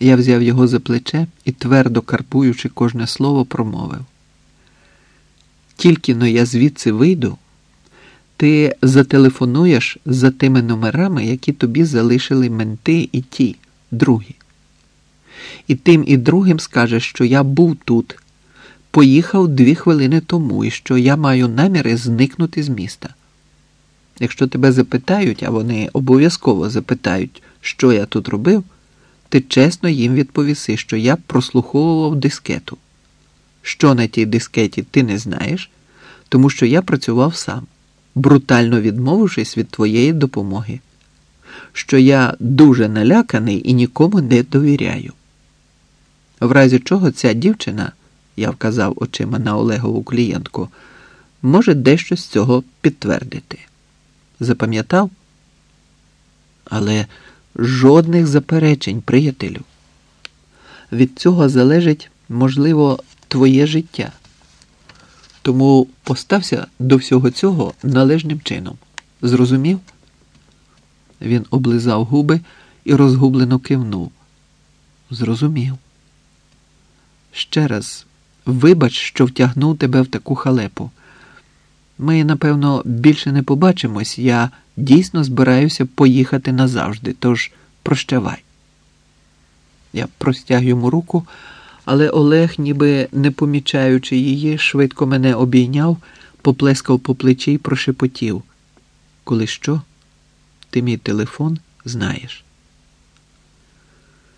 Я взяв його за плече і, твердо карпуючи кожне слово, промовив. Тільки но я звідси вийду, ти зателефонуєш за тими номерами, які тобі залишили менти і ті, другі. І тим і другим скажеш, що я був тут, поїхав дві хвилини тому і що я маю наміри зникнути з міста. Якщо тебе запитають, а вони обов'язково запитають, що я тут робив, ти чесно їм відповіси, що я прослуховував дискету. Що на тій дискеті ти не знаєш, тому що я працював сам, брутально відмовившись від твоєї допомоги, що я дуже наляканий і нікому не довіряю. В разі чого ця дівчина, я вказав очима на Олегову клієнтку, може дещо з цього підтвердити. Запам'ятав? Але жодних заперечень, приятелю. Від цього залежить, можливо, твоє життя. Тому постався до всього цього належним чином. Зрозумів? Він облизав губи і розгублено кивнув. Зрозумів. Ще раз, вибач, що втягнув тебе в таку халепу. Ми, напевно, більше не побачимось. Я дійсно збираюся поїхати назавжди, тож прощавай. Я простяг йому руку, але Олег, ніби не помічаючи її, швидко мене обійняв, поплескав по плечі й прошепотів. Коли що, ти мій телефон знаєш.